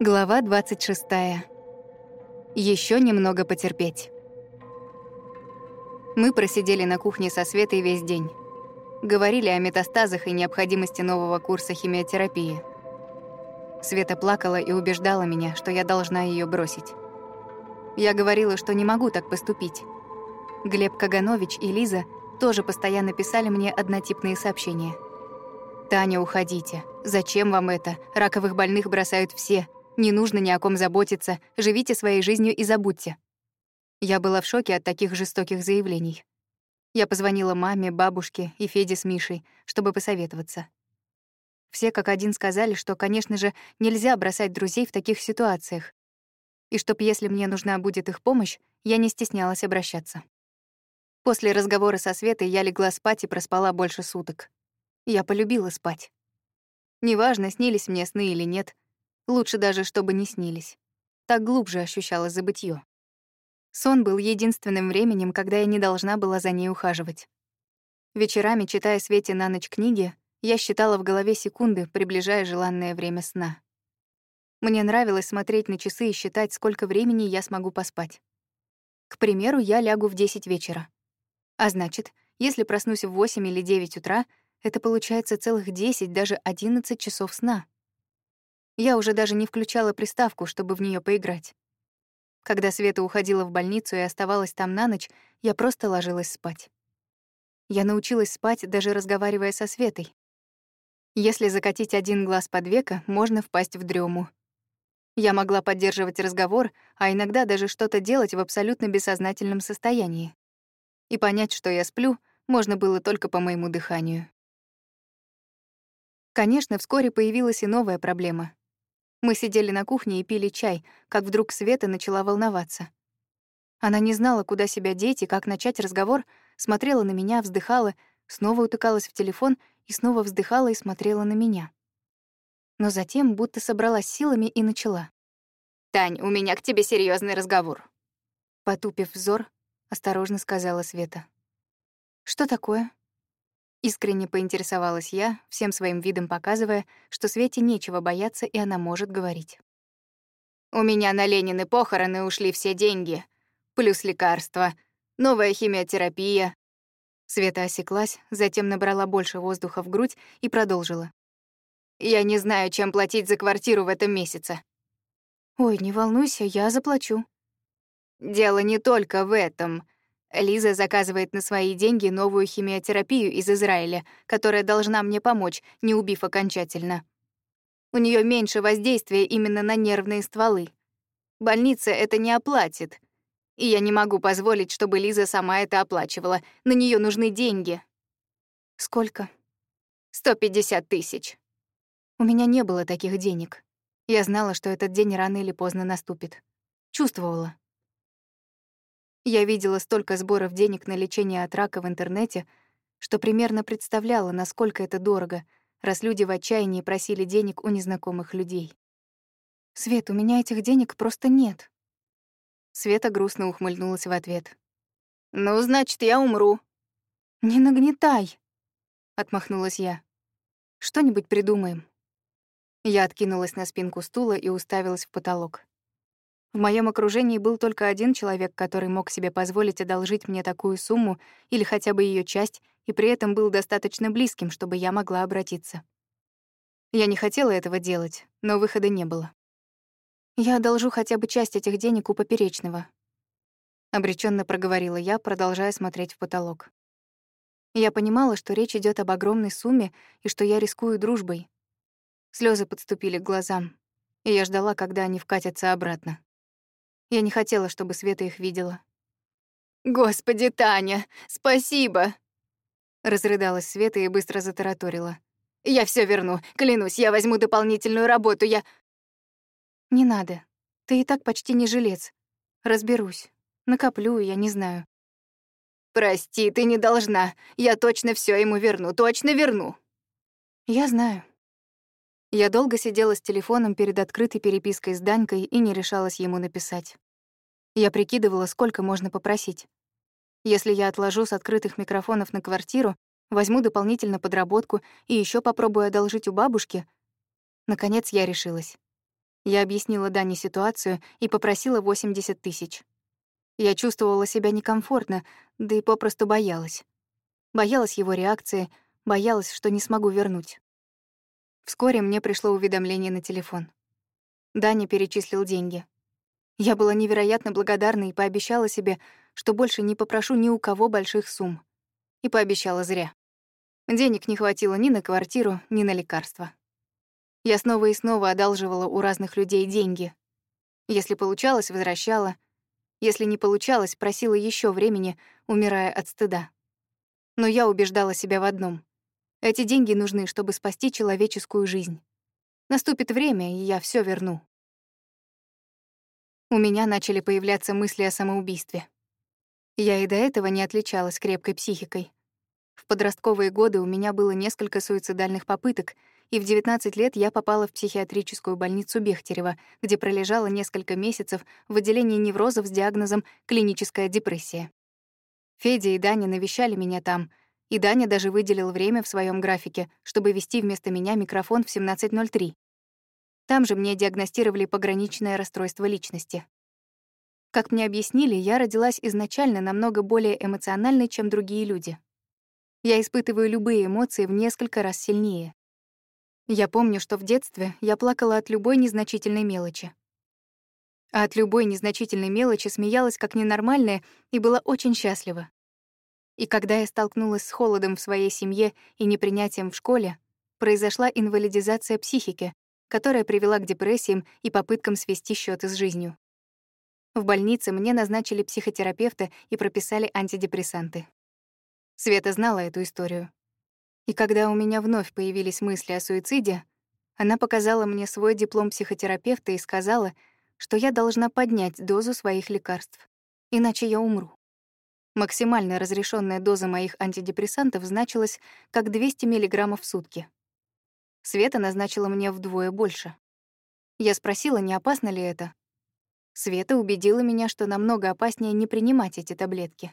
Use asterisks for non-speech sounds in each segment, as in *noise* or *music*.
Глава 26. Еще немного потерпеть. Мы просидели на кухне со Светой весь день. Говорили о метастазах и необходимости нового курса химиотерапии. Света плакала и убеждала меня, что я должна ее бросить. Я говорила, что не могу так поступить. Глеб Каганович и Лиза тоже постоянно писали мне однотипные сообщения. «Таня, уходите. Зачем вам это? Раковых больных бросают все. Не нужно ни о ком заботиться, живите своей жизнью и забудьте. Я была в шоке от таких жестоких заявлений. Я позвонила маме, бабушке и Феде с Мишей, чтобы посоветоваться. Все как один сказали, что, конечно же, нельзя бросать друзей в таких ситуациях, и чтоб, если мне нужна будет их помощь, я не стеснялась обращаться. После разговора со Светой я легла спать и проспала больше суток. Я полюбила спать. Неважно, снились мне сны или нет, Лучше даже, чтобы не снились. Так глубже ощущала забытье. Сон был единственным временем, когда я не должна была за ней ухаживать. Вечерами, читая Свете на ночь книги, я считала в голове секунды, приближая желанное время сна. Мне нравилось смотреть на часы и считать, сколько времени я смогу поспать. К примеру, я лягу в 10 вечера. А значит, если проснусь в 8 или 9 утра, это получается целых 10, даже 11 часов сна. Я уже даже не включала приставку, чтобы в нее поиграть. Когда Света уходила в больницу и оставалась там на ночь, я просто ложилась спать. Я научилась спать, даже разговаривая со Светой. Если закатить один глаз под века, можно впасть в дрему. Я могла поддерживать разговор, а иногда даже что-то делать в абсолютно бессознательном состоянии. И понять, что я сплю, можно было только по моему дыханию. Конечно, вскоре появилась и новая проблема. Мы сидели на кухне и пили чай, как вдруг Света начала волноваться. Она не знала, куда себя деть и как начать разговор, смотрела на меня, вздыхала, снова утыкалась в телефон и снова вздыхала и смотрела на меня. Но затем будто собралась силами и начала. «Тань, у меня к тебе серьезный разговор». Потупив взор, осторожно сказала Света. «Что такое?» Искренне поинтересовалась я, всем своим видом показывая, что Свете нечего бояться, и она может говорить. «У меня на Ленины похороны ушли все деньги, плюс лекарства, новая химиотерапия». Света осеклась, затем набрала больше воздуха в грудь и продолжила. «Я не знаю, чем платить за квартиру в этом месяце». «Ой, не волнуйся, я заплачу». «Дело не только в этом», Лиза заказывает на свои деньги новую химиотерапию из Израиля, которая должна мне помочь, не убив окончательно. У нее меньше воздействия именно на нервные стволы. Больница это не оплатит. И я не могу позволить, чтобы Лиза сама это оплачивала. На нее нужны деньги. Сколько? 150 тысяч. У меня не было таких денег. Я знала, что этот день рано или поздно наступит. Чувствовала. Я видела столько сборов денег на лечение от рака в интернете, что примерно представляла, насколько это дорого, раз люди в отчаянии просили денег у незнакомых людей. «Свет, у меня этих денег просто нет». Света грустно ухмыльнулась в ответ. «Ну, значит, я умру». «Не нагнетай», — отмахнулась я. «Что-нибудь придумаем». Я откинулась на спинку стула и уставилась в потолок. В моем окружении был только один человек, который мог себе позволить одолжить мне такую сумму или хотя бы ее часть, и при этом был достаточно близким, чтобы я могла обратиться. Я не хотела этого делать, но выхода не было. «Я одолжу хотя бы часть этих денег у поперечного», — обреченно проговорила я, продолжая смотреть в потолок. Я понимала, что речь идет об огромной сумме и что я рискую дружбой. Слезы подступили к глазам, и я ждала, когда они вкатятся обратно. Я не хотела, чтобы Света их видела. «Господи, Таня, спасибо!» Разрыдалась Света и быстро затараторила. «Я все верну, клянусь, я возьму дополнительную работу, я...» «Не надо. Ты и так почти не жилец. Разберусь. Накоплю, я не знаю». «Прости, ты не должна. Я точно все ему верну, точно верну». «Я знаю». Я долго сидела с телефоном перед открытой перепиской с Данькой и не решалась ему написать. Я прикидывала, сколько можно попросить. Если я отложу с открытых микрофонов на квартиру, возьму дополнительно подработку и еще попробую одолжить у бабушки. Наконец я решилась. Я объяснила Дане ситуацию и попросила 80 тысяч. Я чувствовала себя некомфортно, да и попросту боялась. Боялась его реакции, боялась, что не смогу вернуть. Вскоре мне пришло уведомление на телефон. Даня перечислил деньги. Я была невероятно благодарна и пообещала себе, что больше не попрошу ни у кого больших сумм. И пообещала зря. Денег не хватило ни на квартиру, ни на лекарства. Я снова и снова одалживала у разных людей деньги. Если получалось, возвращала. Если не получалось, просила еще времени, умирая от стыда. Но я убеждала себя в одном. Эти деньги нужны, чтобы спасти человеческую жизнь. Наступит время, и я все верну. У меня начали появляться мысли о самоубийстве. Я и до этого не отличалась крепкой психикой. В подростковые годы у меня было несколько суицидальных попыток, и в 19 лет я попала в психиатрическую больницу Бехтерева, где пролежала несколько месяцев в отделении неврозов с диагнозом «клиническая депрессия». Федя и Даня навещали меня там, и Даня даже выделил время в своем графике, чтобы вести вместо меня микрофон в 17.03. Там же мне диагностировали пограничное расстройство личности. Как мне объяснили, я родилась изначально намного более эмоциональной, чем другие люди. Я испытываю любые эмоции в несколько раз сильнее. Я помню, что в детстве я плакала от любой незначительной мелочи. А от любой незначительной мелочи смеялась как ненормальная и была очень счастлива. И когда я столкнулась с холодом в своей семье и непринятием в школе, произошла инвалидизация психики, которая привела к депрессиям и попыткам свести счеты с жизнью. В больнице мне назначили психотерапевта и прописали антидепрессанты. Света знала эту историю. И когда у меня вновь появились мысли о суициде, она показала мне свой диплом психотерапевта и сказала, что я должна поднять дозу своих лекарств, иначе я умру. Максимально разрешенная доза моих антидепрессантов значилась как 200 мг в сутки. Света назначила мне вдвое больше. Я спросила, не опасно ли это. Света убедила меня, что намного опаснее не принимать эти таблетки.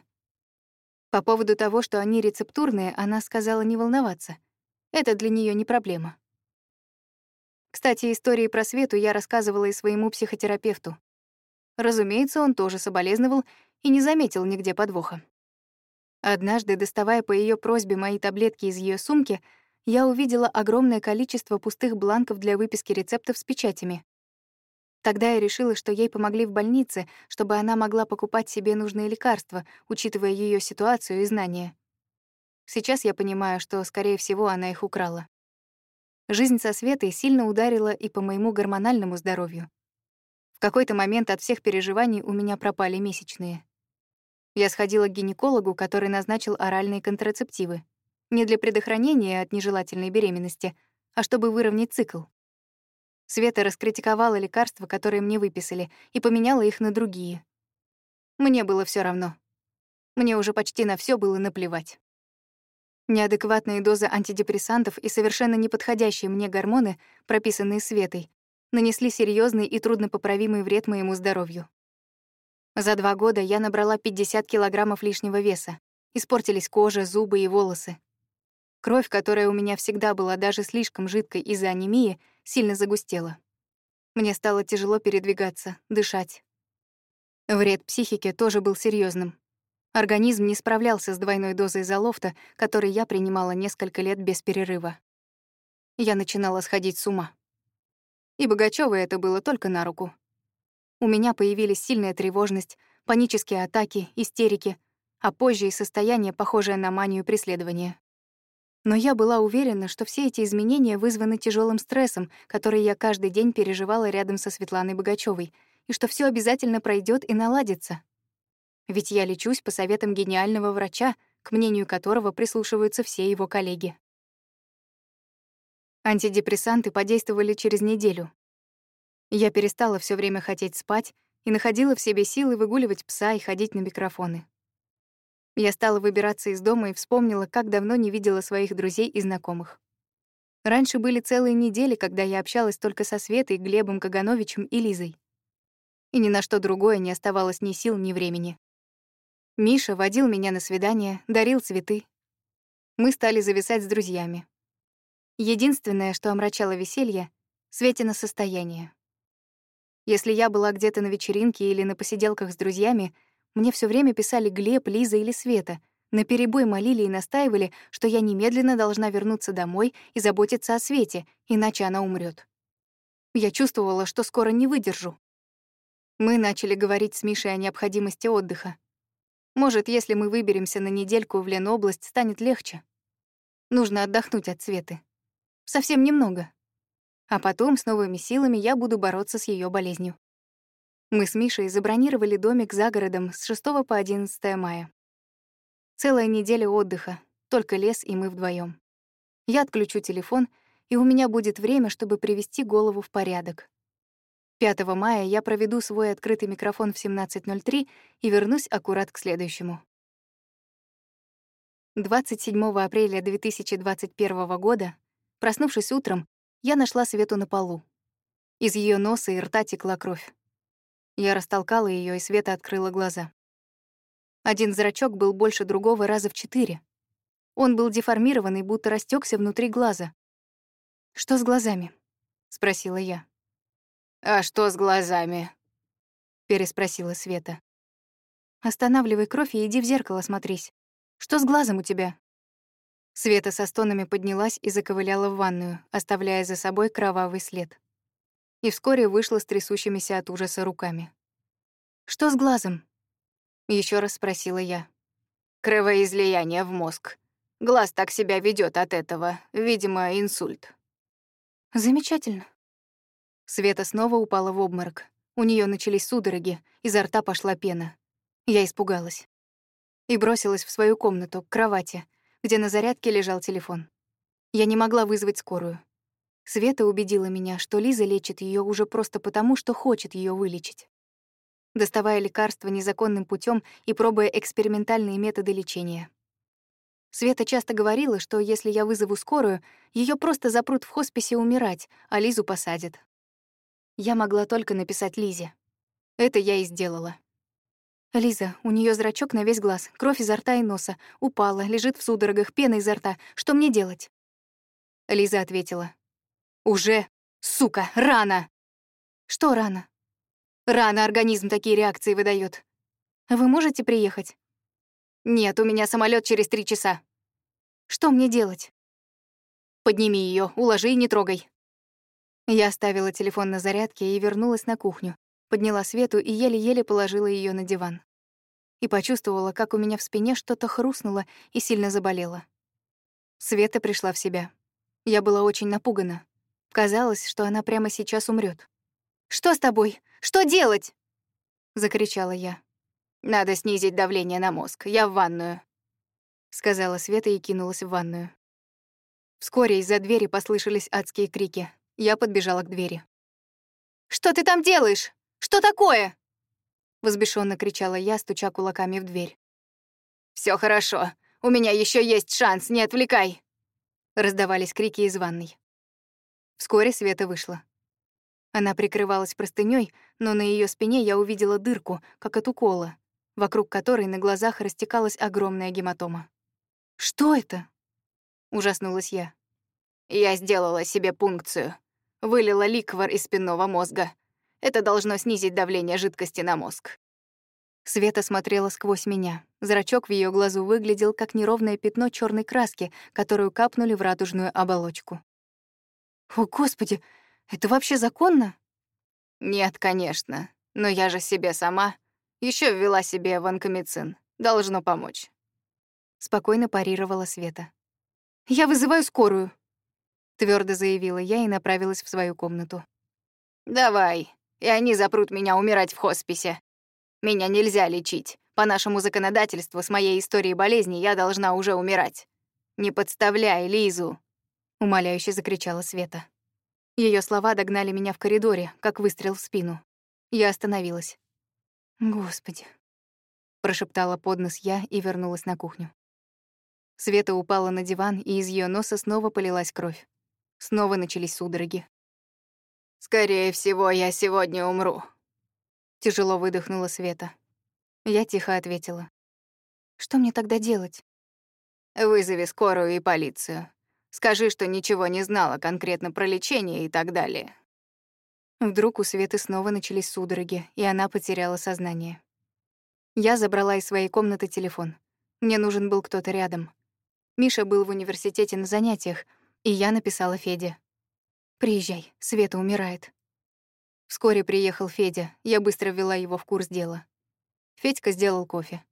По поводу того, что они рецептурные, она сказала не волноваться. Это для нее не проблема. Кстати, истории про Свету я рассказывала и своему психотерапевту. Разумеется, он тоже соболезновал и не заметил нигде подвоха. Однажды, доставая по ее просьбе мои таблетки из ее сумки, я увидела огромное количество пустых бланков для выписки рецептов с печатями. Тогда я решила, что ей помогли в больнице, чтобы она могла покупать себе нужные лекарства, учитывая ее ситуацию и знания. Сейчас я понимаю, что, скорее всего, она их украла. Жизнь со Светой сильно ударила и по моему гормональному здоровью. В какой-то момент от всех переживаний у меня пропали месячные. Я сходила к гинекологу, который назначил оральные контрацептивы. Не для предохранения от нежелательной беременности, а чтобы выровнять цикл. Света раскритиковала лекарства, которые мне выписали, и поменяла их на другие. Мне было все равно. Мне уже почти на все было наплевать. Неадекватные дозы антидепрессантов и совершенно неподходящие мне гормоны, прописанные Светой, нанесли серьезный и труднопоправимый вред моему здоровью. За два года я набрала 50 килограммов лишнего веса. Испортились кожа, зубы и волосы. Кровь, которая у меня всегда была даже слишком жидкой из-за анемии, сильно загустела. Мне стало тяжело передвигаться, дышать. Вред психике тоже был серьезным. Организм не справлялся с двойной дозой залофта, который я принимала несколько лет без перерыва. Я начинала сходить с ума. И Богачёвой это было только на руку. У меня появились сильная тревожность, панические атаки, истерики, а позже и состояние, похожее на манию преследования. Но я была уверена, что все эти изменения вызваны тяжелым стрессом, который я каждый день переживала рядом со Светланой Богачевой, и что все обязательно пройдет и наладится. Ведь я лечусь по советам гениального врача, к мнению которого прислушиваются все его коллеги. Антидепрессанты подействовали через неделю. Я перестала все время хотеть спать и находила в себе силы выгуливать пса и ходить на микрофоны. Я стала выбираться из дома и вспомнила, как давно не видела своих друзей и знакомых. Раньше были целые недели, когда я общалась только со Светой, Глебом Кагановичем и Лизой. И ни на что другое не оставалось ни сил, ни времени. Миша водил меня на свидание, дарил цветы. Мы стали зависать с друзьями. Единственное, что омрачало веселье — Светина состояние. Если я была где-то на вечеринке или на посиделках с друзьями, мне все время писали Глеб, Лиза или Света, наперебой молили и настаивали, что я немедленно должна вернуться домой и заботиться о Свете, иначе она умрет. Я чувствовала, что скоро не выдержу. Мы начали говорить с Мишей о необходимости отдыха. Может, если мы выберемся на недельку в Ленобласть, станет легче. Нужно отдохнуть от Светы. Совсем немного. А потом с новыми силами я буду бороться с ее болезнью. Мы с Мишей забронировали домик за городом с 6 по 11 мая. Целая неделя отдыха, только лес и мы вдвоем. Я отключу телефон, и у меня будет время, чтобы привести голову в порядок. 5 мая я проведу свой открытый микрофон в 17.03 и вернусь аккурат к следующему. 27 апреля 2021 года, проснувшись утром, я нашла Свету на полу. Из ее носа и рта текла кровь. Я растолкала ее, и Света открыла глаза. Один зрачок был больше другого раза в четыре. Он был деформированный, будто растекся внутри глаза. «Что с глазами?» — спросила я. «А что с глазами?» — переспросила Света. «Останавливай кровь и иди в зеркало смотрись. Что с глазом у тебя?» Света со стонами поднялась и заковыляла в ванную, оставляя за собой кровавый след. И вскоре вышла с трясущимися от ужаса руками. «Что с глазом?» Еще раз спросила я. Кровоизлияние в мозг. Глаз так себя ведет от этого. Видимо, инсульт. Замечательно. Света снова упала в обморок. У нее начались судороги, изо рта пошла пена. Я испугалась. И бросилась в свою комнату, к кровати, где на зарядке лежал телефон. Я не могла вызвать скорую. Света убедила меня, что Лиза лечит ее уже просто потому, что хочет ее вылечить доставая лекарства незаконным путем и пробуя экспериментальные методы лечения. Света часто говорила, что если я вызову скорую, ее просто запрут в хосписе умирать, а Лизу посадят. Я могла только написать Лизе. Это я и сделала. «Лиза, у нее зрачок на весь глаз, кровь изо рта и носа, упала, лежит в судорогах, пена изо рта. Что мне делать?» Лиза ответила. «Уже, сука, рано!» «Что рано?» Рано организм такие реакции выдает. Вы можете приехать? Нет, у меня самолет через три часа. Что мне делать? Подними ее, уложи и не трогай. Я оставила телефон на зарядке и вернулась на кухню, подняла Свету и еле-еле положила ее на диван. И почувствовала, как у меня в спине что-то хрустнуло и сильно заболело. Света пришла в себя. Я была очень напугана. Казалось, что она прямо сейчас умрет. «Что с тобой? Что делать?» — закричала я. «Надо снизить давление на мозг. Я в ванную», — сказала Света и кинулась в ванную. Вскоре из-за двери послышались адские крики. Я подбежала к двери. «Что ты там делаешь? Что такое?» Возбешенно кричала я, стуча кулаками в дверь. Все хорошо. У меня еще есть шанс, не отвлекай!» Раздавались крики из ванной. Вскоре Света вышла. Она прикрывалась простыней, но на ее спине я увидела дырку, как от укола, вокруг которой на глазах растекалась огромная гематома. «Что это?» — ужаснулась я. «Я сделала себе пункцию. Вылила ликвор из спинного мозга. Это должно снизить давление жидкости на мозг». Света смотрела сквозь меня. Зрачок в ее глазу выглядел как неровное пятно черной краски, которую капнули в радужную оболочку. «О, Господи, это вообще законно? Нет, конечно. Но я же себе сама. Еще ввела себе ванкомицин. Должно помочь. Спокойно парировала Света. Я вызываю скорую. Твердо заявила я и направилась в свою комнату. Давай, и они запрут меня умирать в хосписе. Меня нельзя лечить. По нашему законодательству с моей историей болезни я должна уже умирать. Не подставляй Лизу, умоляюще закричала Света. Ее слова догнали меня в коридоре, как выстрел в спину. Я остановилась. «Господи», — прошептала под нос я и вернулась на кухню. Света упала на диван, и из ее носа снова полилась кровь. Снова начались судороги. «Скорее всего, я сегодня умру», — тяжело выдохнула Света. Я тихо ответила. «Что мне тогда делать?» «Вызови скорую и полицию. Скажи, что ничего не знала конкретно про лечение и так далее. Вдруг у Светы снова начались судороги, и она потеряла сознание. Я забрала из своей комнаты телефон. Мне нужен был кто-то рядом. Миша был в университете на занятиях, и я написала Феде. «Приезжай, Света умирает». Вскоре приехал Федя, я быстро ввела его в курс дела. Федька сделал кофе.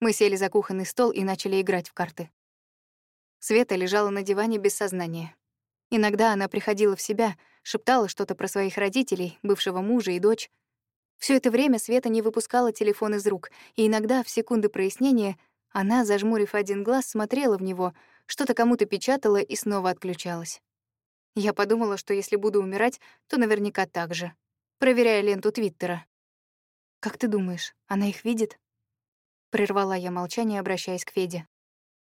Мы сели за кухонный стол и начали играть в карты. Света лежала на диване без сознания. Иногда она приходила в себя, шептала что-то про своих родителей, бывшего мужа и дочь. Все это время Света не выпускала телефон из рук, и иногда, в секунды прояснения, она, зажмурив один глаз, смотрела в него, что-то кому-то печатала и снова отключалась. Я подумала, что если буду умирать, то наверняка так же, проверяя ленту Твиттера. «Как ты думаешь, она их видит?» Прервала я молчание, обращаясь к Феде.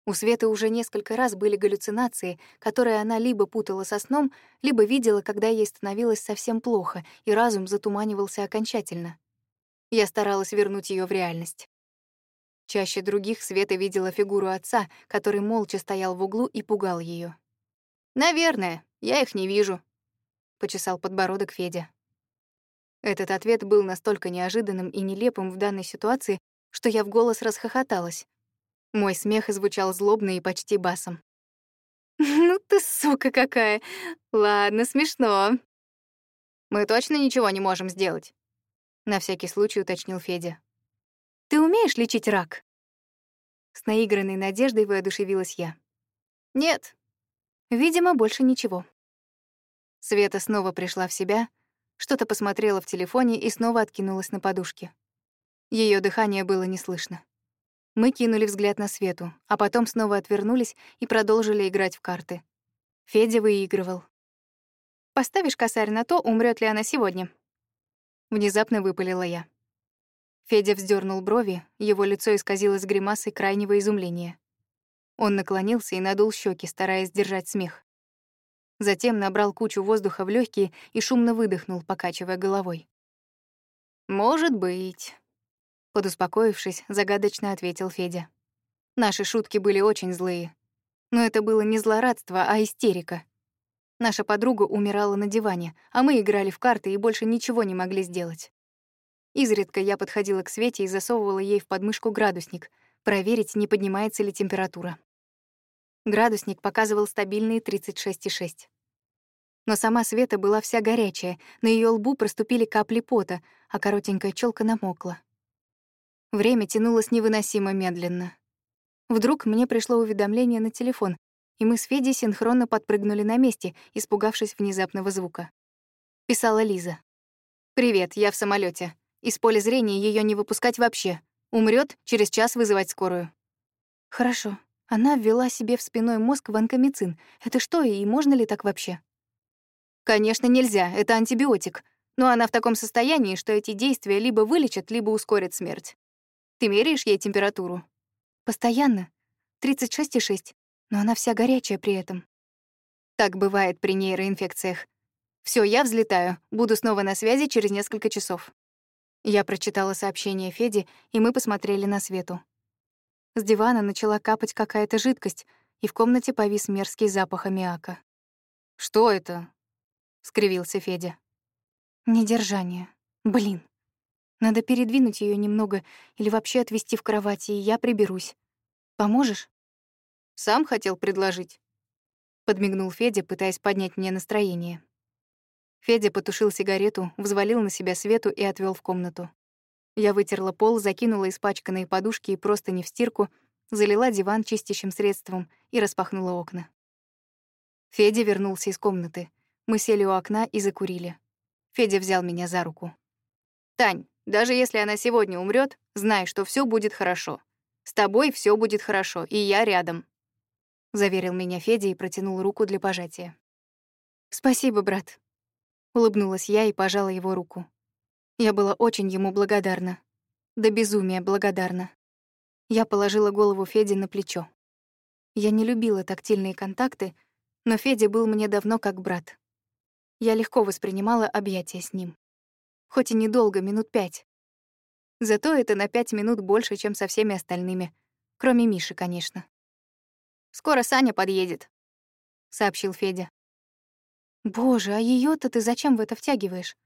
У Светы уже несколько раз были галлюцинации, которые она либо путала со сном, либо видела, когда ей становилось совсем плохо, и разум затуманивался окончательно. Я старалась вернуть ее в реальность. Чаще других Света видела фигуру отца, который молча стоял в углу и пугал ее. «Наверное, я их не вижу», — почесал подбородок Федя. Этот ответ был настолько неожиданным и нелепым в данной ситуации, что я в голос расхохоталась. Мой смех звучал злобно и почти басом. *laughs* «Ну ты сука какая! Ладно, смешно». «Мы точно ничего не можем сделать?» На всякий случай уточнил Федя. «Ты умеешь лечить рак?» С наигранной надеждой воодушевилась я. «Нет». «Видимо, больше ничего». Света снова пришла в себя, что-то посмотрела в телефоне и снова откинулась на подушке. Ее дыхание было не слышно. Мы кинули взгляд на Свету, а потом снова отвернулись и продолжили играть в карты. Федя выигрывал. «Поставишь косарь на то, умрет ли она сегодня?» Внезапно выпалила я. Федя вздернул брови, его лицо исказилось гримасой крайнего изумления. Он наклонился и надул щеки, стараясь сдержать смех. Затем набрал кучу воздуха в легкие и шумно выдохнул, покачивая головой. «Может быть», Подуспокоившись, загадочно ответил Федя. Наши шутки были очень злые. Но это было не злорадство, а истерика. Наша подруга умирала на диване, а мы играли в карты и больше ничего не могли сделать. Изредка я подходила к Свете и засовывала ей в подмышку градусник, проверить, не поднимается ли температура. Градусник показывал стабильные 36,6. Но сама Света была вся горячая, на ее лбу проступили капли пота, а коротенькая челка намокла. Время тянулось невыносимо медленно. Вдруг мне пришло уведомление на телефон, и мы с Федей синхронно подпрыгнули на месте, испугавшись внезапного звука. Писала Лиза. «Привет, я в самолете. Из поля зрения ее не выпускать вообще. Умрет, через час вызывать скорую». «Хорошо. Она ввела себе в спиной мозг ванкомицин. Это что, и можно ли так вообще?» «Конечно, нельзя. Это антибиотик. Но она в таком состоянии, что эти действия либо вылечат, либо ускорят смерть. Ты меряешь ей температуру? Постоянно. 36,6. Но она вся горячая при этом. Так бывает при нейроинфекциях. Все, я взлетаю. Буду снова на связи через несколько часов. Я прочитала сообщение Феди, и мы посмотрели на Свету. С дивана начала капать какая-то жидкость, и в комнате повис мерзкий запах аммиака. «Что это?» — скривился Федя. «Недержание. Блин. Надо передвинуть ее немного или вообще отвезти в кровати, и я приберусь. Поможешь? Сам хотел предложить. Подмигнул Федя, пытаясь поднять мне настроение. Федя потушил сигарету, взвалил на себя свету и отвел в комнату. Я вытерла пол, закинула испачканные подушки и просто не в стирку, залила диван чистящим средством и распахнула окна. Федя вернулся из комнаты. Мы сели у окна и закурили. Федя взял меня за руку. «Тань, даже если она сегодня умрет, знай, что все будет хорошо. С тобой все будет хорошо, и я рядом», — заверил меня Федя и протянул руку для пожатия. «Спасибо, брат», — улыбнулась я и пожала его руку. Я была очень ему благодарна. До безумия благодарна. Я положила голову Феде на плечо. Я не любила тактильные контакты, но Федя был мне давно как брат. Я легко воспринимала объятия с ним хоть и недолго, минут пять. Зато это на пять минут больше, чем со всеми остальными. Кроме Миши, конечно. «Скоро Саня подъедет», — сообщил Федя. «Боже, а ее то ты зачем в это втягиваешь?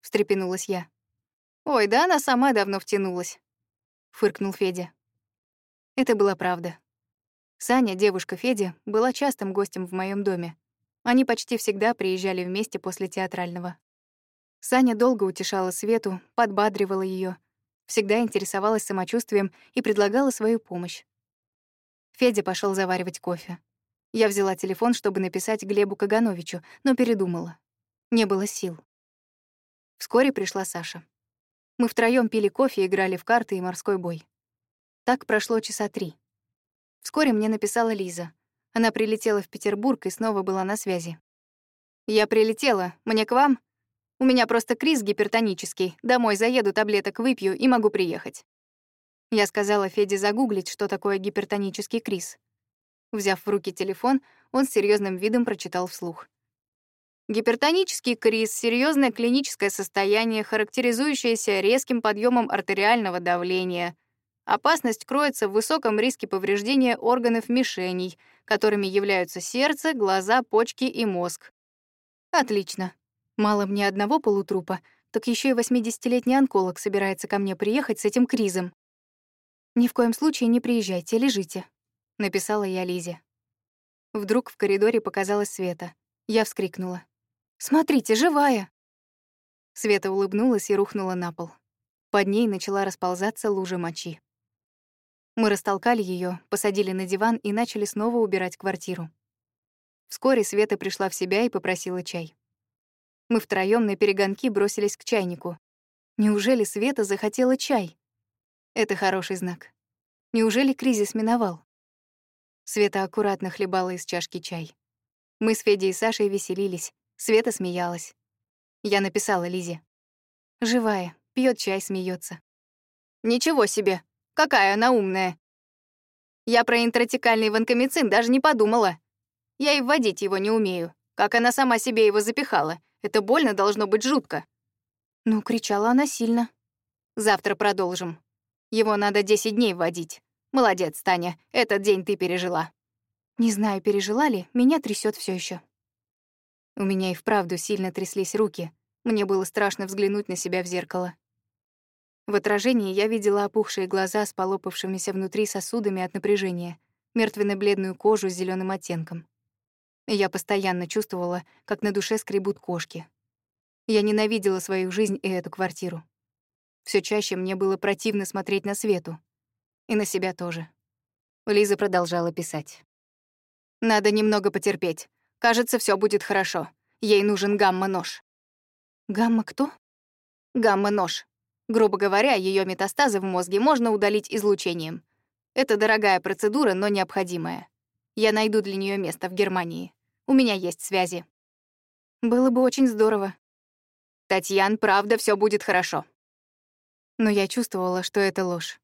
Встрепенулась я. «Ой, да она сама давно втянулась», — фыркнул Федя. Это была правда. Саня, девушка Феди, была частым гостем в моем доме. Они почти всегда приезжали вместе после театрального. Саня долго утешала Свету, подбадривала ее, всегда интересовалась самочувствием и предлагала свою помощь. Федя пошел заваривать кофе. Я взяла телефон, чтобы написать Глебу Кагановичу, но передумала. Не было сил. Вскоре пришла Саша. Мы втроём пили кофе, играли в карты и морской бой. Так прошло часа три. Вскоре мне написала Лиза. Она прилетела в Петербург и снова была на связи. «Я прилетела. Мне к вам? У меня просто криз гипертонический. Домой заеду, таблеток выпью и могу приехать». Я сказала Феде загуглить, что такое гипертонический криз. Взяв в руки телефон, он с серьезным видом прочитал вслух. Гипертонический криз — серьезное клиническое состояние, характеризующееся резким подъемом артериального давления — Опасность кроется в высоком риске повреждения органов мишеней, которыми являются сердце, глаза, почки и мозг. Отлично. Мало мне одного полутрупа, так еще и 80-летний онколог собирается ко мне приехать с этим кризом. Ни в коем случае не приезжайте, лежите, написала я Лизе. Вдруг в коридоре показалась Света. Я вскрикнула. «Смотрите, живая!» Света улыбнулась и рухнула на пол. Под ней начала расползаться лужа мочи. Мы растолкали ее, посадили на диван и начали снова убирать квартиру. Вскоре Света пришла в себя и попросила чай. Мы втроём на перегонки бросились к чайнику. Неужели Света захотела чай? Это хороший знак. Неужели кризис миновал? Света аккуратно хлебала из чашки чай. Мы с Федей и Сашей веселились. Света смеялась. Я написала Лизе. Живая, пьет чай, смеется. «Ничего себе! Какая она умная. Я про интратекальный ванкомицин даже не подумала. Я и вводить его не умею. Как она сама себе его запихала. Это больно должно быть жутко. Ну, кричала она сильно. Завтра продолжим. Его надо 10 дней вводить. Молодец, Таня, этот день ты пережила. Не знаю, пережила ли, меня трясет все еще. У меня и вправду сильно тряслись руки. Мне было страшно взглянуть на себя в зеркало. В отражении я видела опухшие глаза с полопавшимися внутри сосудами от напряжения, мертвенно-бледную кожу с зеленым оттенком. Я постоянно чувствовала, как на душе скребут кошки. Я ненавидела свою жизнь и эту квартиру. Все чаще мне было противно смотреть на Свету. И на себя тоже. Лиза продолжала писать. «Надо немного потерпеть. Кажется, все будет хорошо. Ей нужен гамма-нож». «Гамма кто?» «Гамма-нож. Грубо говоря, ее метастазы в мозге можно удалить излучением. Это дорогая процедура, но необходимая. Я найду для нее место в Германии. У меня есть связи. Было бы очень здорово. Татьян, правда, все будет хорошо. Но я чувствовала, что это ложь.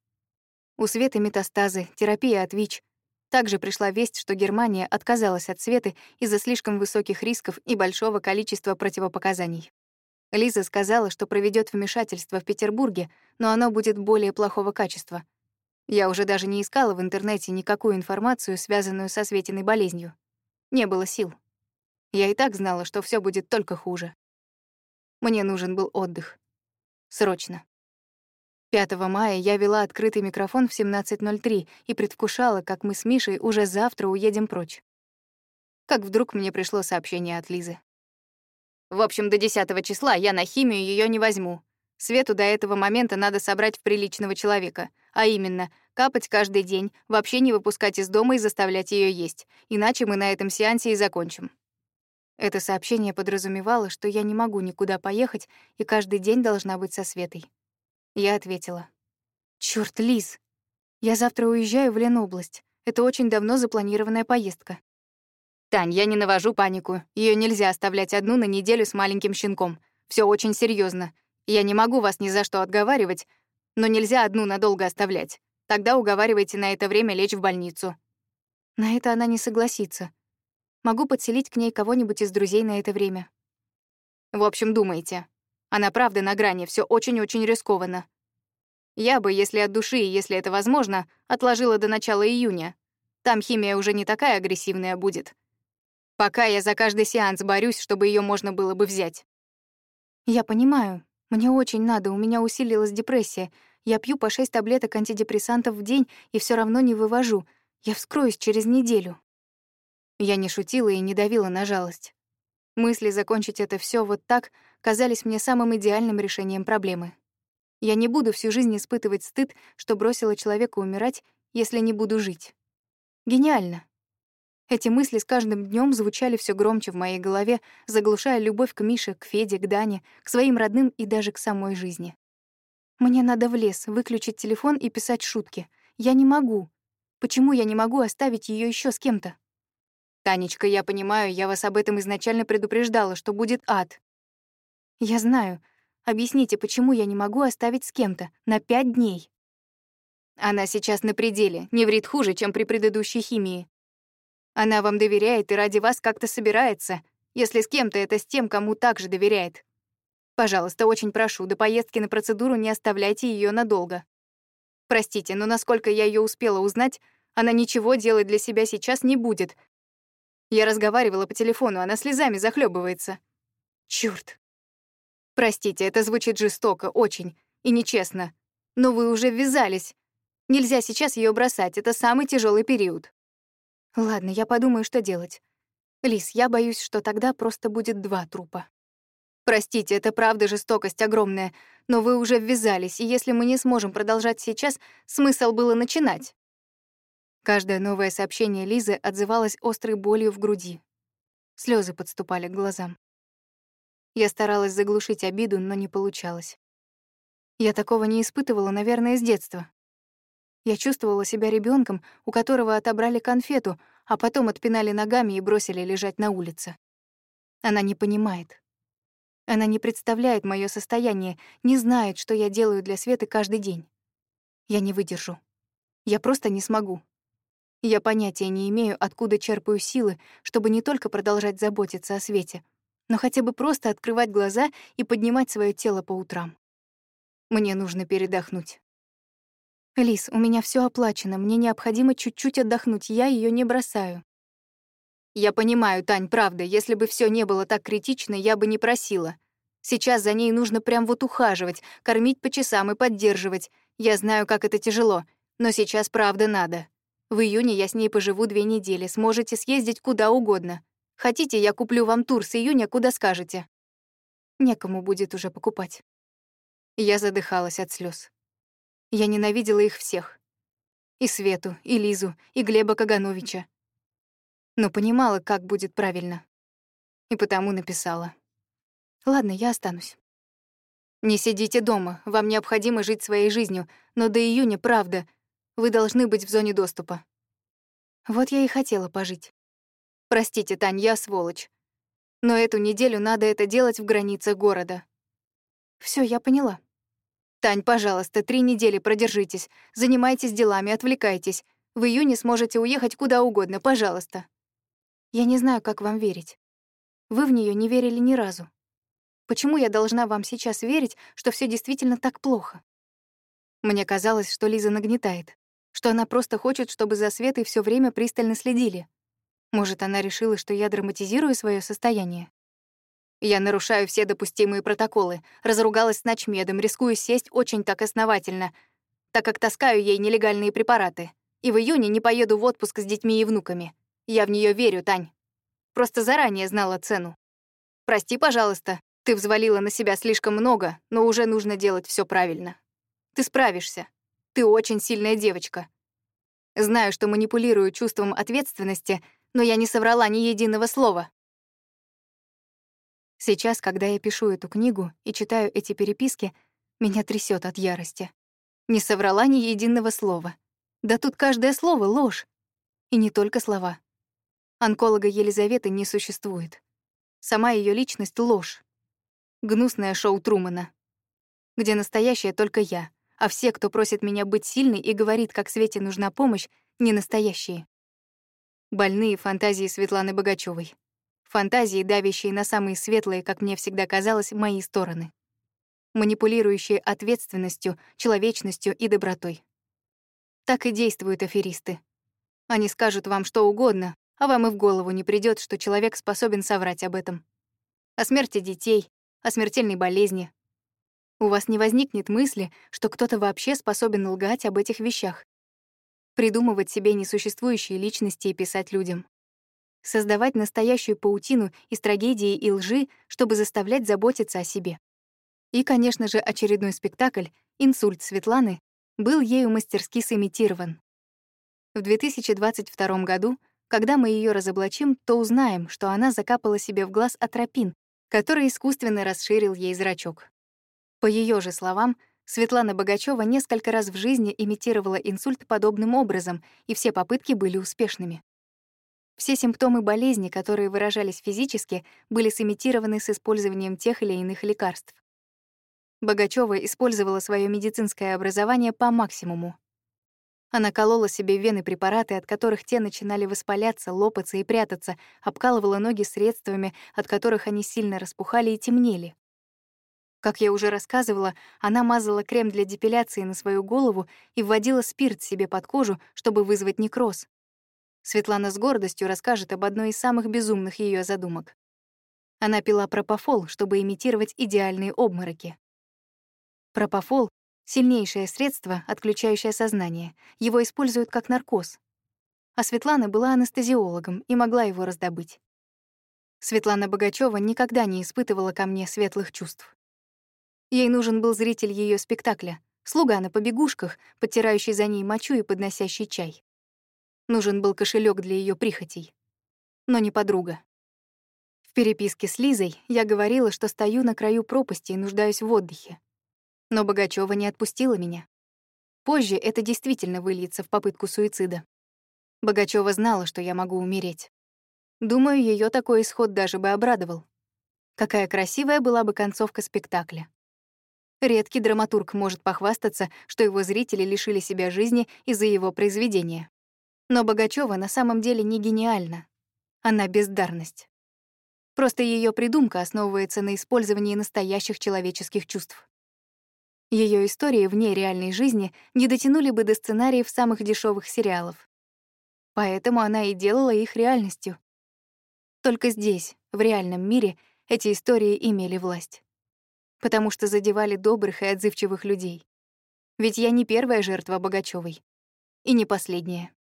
У Светы метастазы, терапия от ВИЧ. Также пришла весть, что Германия отказалась от Светы из-за слишком высоких рисков и большого количества противопоказаний. Лиза сказала, что проведет вмешательство в Петербурге, но оно будет более плохого качества. Я уже даже не искала в интернете никакую информацию, связанную со Светиной болезнью. Не было сил. Я и так знала, что все будет только хуже. Мне нужен был отдых. Срочно. 5 мая я вела открытый микрофон в 17.03 и предвкушала, как мы с Мишей уже завтра уедем прочь. Как вдруг мне пришло сообщение от Лизы. В общем, до 10 числа я на химию ее не возьму. Свету до этого момента надо собрать в приличного человека, а именно капать каждый день, вообще не выпускать из дома и заставлять ее есть, иначе мы на этом сеансе и закончим. Это сообщение подразумевало, что я не могу никуда поехать и каждый день должна быть со Светой. Я ответила. «Чёрт, Лиз, я завтра уезжаю в Ленобласть. Это очень давно запланированная поездка. Тань, я не навожу панику. Ее нельзя оставлять одну на неделю с маленьким щенком. Все очень серьезно. Я не могу вас ни за что отговаривать, но нельзя одну надолго оставлять. Тогда уговаривайте на это время лечь в больницу. На это она не согласится. Могу подселить к ней кого-нибудь из друзей на это время. В общем, думайте. Она правда на грани, все очень-очень рискованно. Я бы, если от души и если это возможно, отложила до начала июня. Там химия уже не такая агрессивная будет. Пока я за каждый сеанс борюсь, чтобы ее можно было бы взять. Я понимаю. Мне очень надо, у меня усилилась депрессия. Я пью по шесть таблеток антидепрессантов в день и все равно не вывожу. Я вскроюсь через неделю. Я не шутила и не давила на жалость. Мысли закончить это все вот так казались мне самым идеальным решением проблемы. Я не буду всю жизнь испытывать стыд, что бросила человека умирать, если не буду жить. Гениально. Эти мысли с каждым днем звучали все громче в моей голове, заглушая любовь к Мише, к Феде, к Дане, к своим родным и даже к самой жизни. Мне надо в лес, выключить телефон и писать шутки. Я не могу. Почему я не могу оставить ее еще с кем-то? Танечка, я понимаю, я вас об этом изначально предупреждала, что будет ад. Я знаю. Объясните, почему я не могу оставить с кем-то на пять дней? Она сейчас на пределе, не врит хуже, чем при предыдущей химии. Она вам доверяет и ради вас как-то собирается. Если с кем-то, это с тем, кому также доверяет. Пожалуйста, очень прошу, до поездки на процедуру не оставляйте ее надолго. Простите, но насколько я ее успела узнать, она ничего делать для себя сейчас не будет. Я разговаривала по телефону, она слезами захлебывается. Чёрт. Простите, это звучит жестоко, очень, и нечестно. Но вы уже ввязались. Нельзя сейчас ее бросать, это самый тяжелый период. Ладно, я подумаю, что делать. Лис, я боюсь, что тогда просто будет два трупа. Простите, это правда жестокость огромная, но вы уже ввязались, и если мы не сможем продолжать сейчас, смысл было начинать. Каждое новое сообщение Лизы отзывалось острой болью в груди. Слезы подступали к глазам. Я старалась заглушить обиду, но не получалось. Я такого не испытывала, наверное, с детства. Я чувствовала себя ребенком, у которого отобрали конфету, а потом отпинали ногами и бросили лежать на улице. Она не понимает. Она не представляет мое состояние, не знает, что я делаю для Светы каждый день. Я не выдержу. Я просто не смогу. Я понятия не имею, откуда черпаю силы, чтобы не только продолжать заботиться о Свете, но хотя бы просто открывать глаза и поднимать свое тело по утрам. Мне нужно передохнуть. «Лис, у меня все оплачено, мне необходимо чуть-чуть отдохнуть, я ее не бросаю». «Я понимаю, Тань, правда, если бы все не было так критично, я бы не просила. Сейчас за ней нужно прям вот ухаживать, кормить по часам и поддерживать. Я знаю, как это тяжело, но сейчас правда надо. В июне я с ней поживу две недели, сможете съездить куда угодно. Хотите, я куплю вам тур с июня, куда скажете?» Некому будет уже покупать. Я задыхалась от слез. Я ненавидела их всех. И Свету, и Лизу, и Глеба Кагановича. Но понимала, как будет правильно. И потому написала. «Ладно, я останусь». «Не сидите дома, вам необходимо жить своей жизнью, но до июня, правда, вы должны быть в зоне доступа». Вот я и хотела пожить. Простите, Тань, я сволочь. Но эту неделю надо это делать в границах города. Все, я поняла. «Тань, пожалуйста, три недели продержитесь. Занимайтесь делами, отвлекайтесь. В июне сможете уехать куда угодно, пожалуйста». Я не знаю, как вам верить. Вы в нее не верили ни разу. Почему я должна вам сейчас верить, что все действительно так плохо? Мне казалось, что Лиза нагнетает, что она просто хочет, чтобы за Светой все время пристально следили. Может, она решила, что я драматизирую свое состояние? Я нарушаю все допустимые протоколы, разругалась с ночмедом, рискую сесть очень так основательно, так как таскаю ей нелегальные препараты. И в июне не поеду в отпуск с детьми и внуками. Я в нее верю, Тань. Просто заранее знала цену. Прости, пожалуйста, ты взвалила на себя слишком много, но уже нужно делать все правильно. Ты справишься. Ты очень сильная девочка. Знаю, что манипулирую чувством ответственности, но я не соврала ни единого слова. Сейчас, когда я пишу эту книгу и читаю эти переписки, меня трясет от ярости. Не соврала ни единого слова. Да тут каждое слово — ложь. И не только слова. Онколога Елизаветы не существует. Сама ее личность — ложь. Гнусное шоу Трумана. Где настоящая только я, а все, кто просит меня быть сильной и говорит, как Свете нужна помощь, не настоящие. Больные фантазии Светланы Богачевой фантазии, давящие на самые светлые, как мне всегда казалось, мои стороны. Манипулирующие ответственностью, человечностью и добротой. Так и действуют аферисты. Они скажут вам что угодно, а вам и в голову не придет, что человек способен соврать об этом. О смерти детей, о смертельной болезни. У вас не возникнет мысли, что кто-то вообще способен лгать об этих вещах. Придумывать себе несуществующие личности и писать людям. Создавать настоящую паутину из трагедии и лжи, чтобы заставлять заботиться о себе. И, конечно же, очередной спектакль «Инсульт Светланы» был ею мастерски сымитирован. В 2022 году, когда мы ее разоблачим, то узнаем, что она закапала себе в глаз атропин, который искусственно расширил ей зрачок. По ее же словам, Светлана Богачева несколько раз в жизни имитировала инсульт подобным образом, и все попытки были успешными. Все симптомы болезни, которые выражались физически, были сымитированы с использованием тех или иных лекарств. Богачева использовала свое медицинское образование по максимуму. Она колола себе вены препараты, от которых те начинали воспаляться, лопаться и прятаться, обкалывала ноги средствами, от которых они сильно распухали и темнели. Как я уже рассказывала, она мазала крем для депиляции на свою голову и вводила спирт себе под кожу, чтобы вызвать некроз. Светлана с гордостью расскажет об одной из самых безумных ее задумок. Она пила пропофол, чтобы имитировать идеальные обмороки. Пропофол Сильнейшее средство, отключающее сознание. Его используют как наркоз. А Светлана была анестезиологом и могла его раздобыть. Светлана Богачева никогда не испытывала ко мне светлых чувств. Ей нужен был зритель ее спектакля, слуга на побегушках, подтирающий за ней мочу и подносящий чай. Нужен был кошелек для ее прихотей. Но не подруга. В переписке с Лизой я говорила, что стою на краю пропасти и нуждаюсь в отдыхе. Но Богачева не отпустила меня. Позже это действительно выльется в попытку суицида. Богачева знала, что я могу умереть. Думаю, ее такой исход даже бы обрадовал. Какая красивая была бы концовка спектакля. Редкий драматург может похвастаться, что его зрители лишили себя жизни из-за его произведения. Но Богачева на самом деле не гениальна. Она бездарность. Просто ее придумка основывается на использовании настоящих человеческих чувств. Ее истории вне реальной жизни не дотянули бы до сценариев самых дешевых сериалов. Поэтому она и делала их реальностью. Только здесь, в реальном мире, эти истории имели власть. Потому что задевали добрых и отзывчивых людей. Ведь я не первая жертва Богачёвой. И не последняя.